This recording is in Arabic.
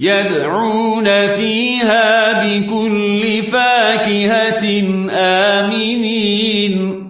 يدعون فيها بكل فاكهة آمنين.